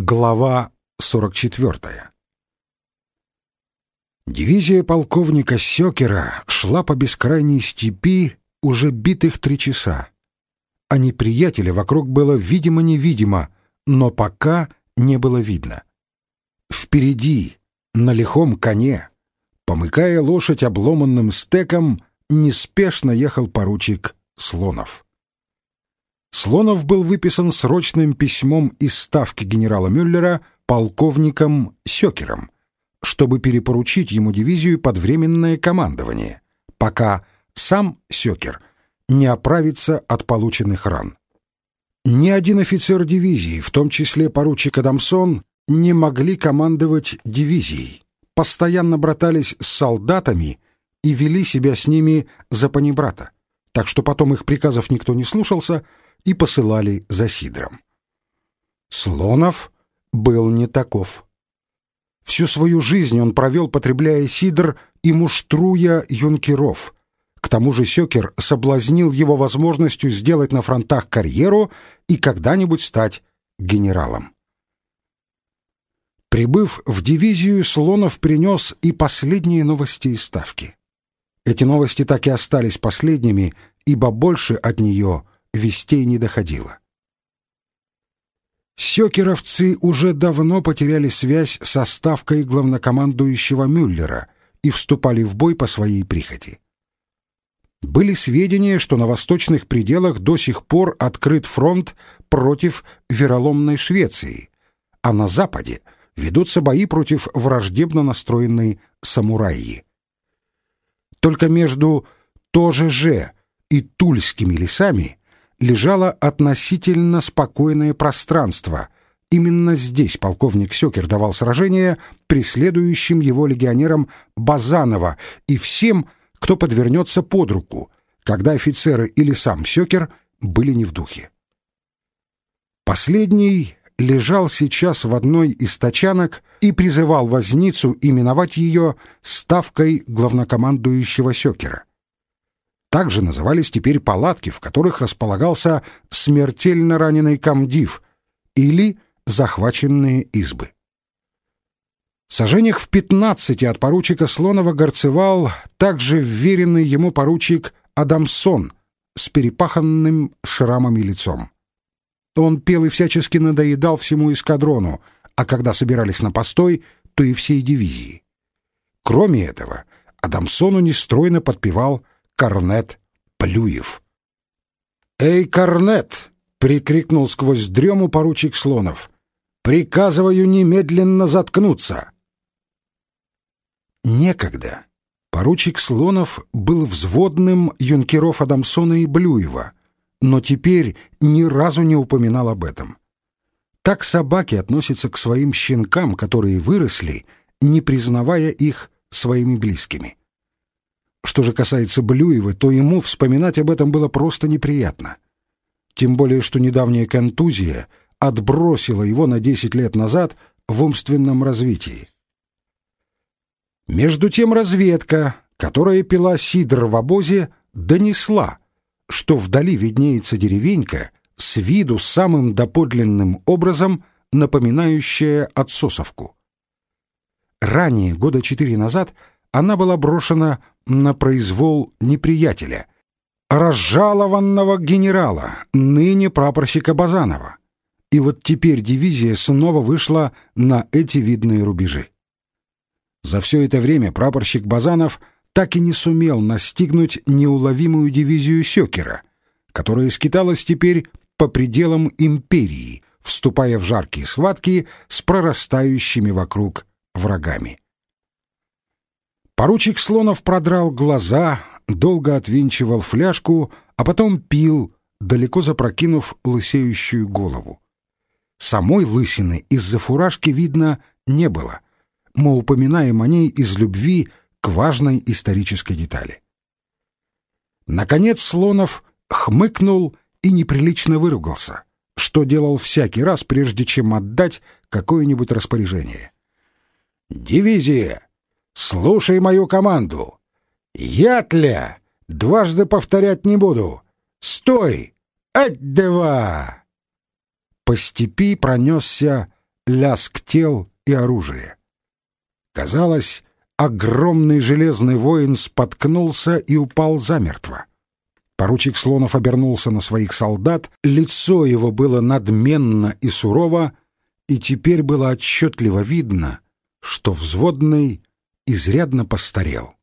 Глава 44 Дивизия полковника Сёкера шла по бескрайней степи уже битых три часа. А неприятеля вокруг было видимо-невидимо, но пока не было видно. Впереди, на лихом коне, помыкая лошадь обломанным стеком, неспешно ехал поручик Слонов. Слонов был выписан срочным письмом из ставки генерала Мюллера полковником Сёкером, чтобы перепоручить ему дивизию под временное командование, пока сам Сёкер не оправится от полученных ран. Ни один офицер дивизии, в том числе поручик Адамсон, не могли командовать дивизией, постоянно братались с солдатами и вели себя с ними за панибрата, так что потом их приказов никто не слушался — и посылали за Сидром. Слонов был не таков. Всю свою жизнь он провел, потребляя сидр и муштруя юнкеров. К тому же Сёкер соблазнил его возможностью сделать на фронтах карьеру и когда-нибудь стать генералом. Прибыв в дивизию, Слонов принес и последние новости из Ставки. Эти новости так и остались последними, ибо больше от нее вестей не доходило. Сёкеровцы уже давно потеряли связь со ставкой главнокомандующего Мюллера и вступали в бой по своей прихоти. Были сведения, что на восточных пределах до сих пор открыт фронт против вероломной Швеции, а на западе ведутся бои против враждебно настроенной самураи. Только между Тоже-же и Тульскими лесами лежало относительно спокойное пространство. Именно здесь полковник Сёкер давал сражение преследующим его легионерам Базанова и всем, кто подвернется под руку, когда офицеры или сам Сёкер были не в духе. Последний лежал сейчас в одной из тачанок и призывал возницу именовать ее ставкой главнокомандующего Сёкера. Также назывались теперь палатки, в которых располагался смертельно раненый комдив или захваченные избы. Сожжениях в пятнадцати от поручика Слонова горцевал также вверенный ему поручик Адамсон с перепаханным шрамами лицом. Он пел и всячески надоедал всему эскадрону, а когда собирались на постой, то и всей дивизии. Кроме этого, Адамсону нестройно подпевал Корнет Плюев. «Эй, Корнет!» — прикрикнул сквозь дрему поручик Слонов. «Приказываю немедленно заткнуться!» Некогда поручик Слонов был взводным юнкеров Адамсона и Блюева, но теперь ни разу не упоминал об этом. Так собаки относятся к своим щенкам, которые выросли, не признавая их своими близкими. Что же касается Блюева, то ему вспоминать об этом было просто неприятно. Тем более, что недавняя контузия отбросила его на 10 лет назад в умственном развитии. Между тем разведка, которая пила сидр в обозе, донесла, что вдали виднеется деревенька с виду самым доподлинным образом напоминающая отсосовку. Ранее, года четыре назад, она была брошена на произвол неприятеля, разжалованного генерала, ныне прапорщика Базанова. И вот теперь дивизия снова вышла на эти видные рубежи. За все это время прапорщик Базанов так и не сумел настигнуть неуловимую дивизию Сёкера, которая скиталась теперь по пределам империи, вступая в жаркие схватки с прорастающими вокруг врагами. Поручик Слонов продрал глаза, долго отвинчивал фляжку, а потом пил, далеко запрокинув лысеющую голову. Самой лысины из-за фуражки видно не было. Мы упоминаем о ней из любви к важной исторической детали. Наконец Слонов хмыкнул и неприлично выругался, что делал всякий раз, прежде чем отдать какое-нибудь распоряжение. «Дивизия! Слушай мою команду. Ятля! Дважды повторять не буду. Стой! Ать-два!» По степи пронесся ляск тел и оружия. Казалось, огромный железный воин споткнулся и упал замертво. Поручик Слонов обернулся на своих солдат, лицо его было надменно и сурово, и теперь было отчетливо видно, что взводный изрядно постарел.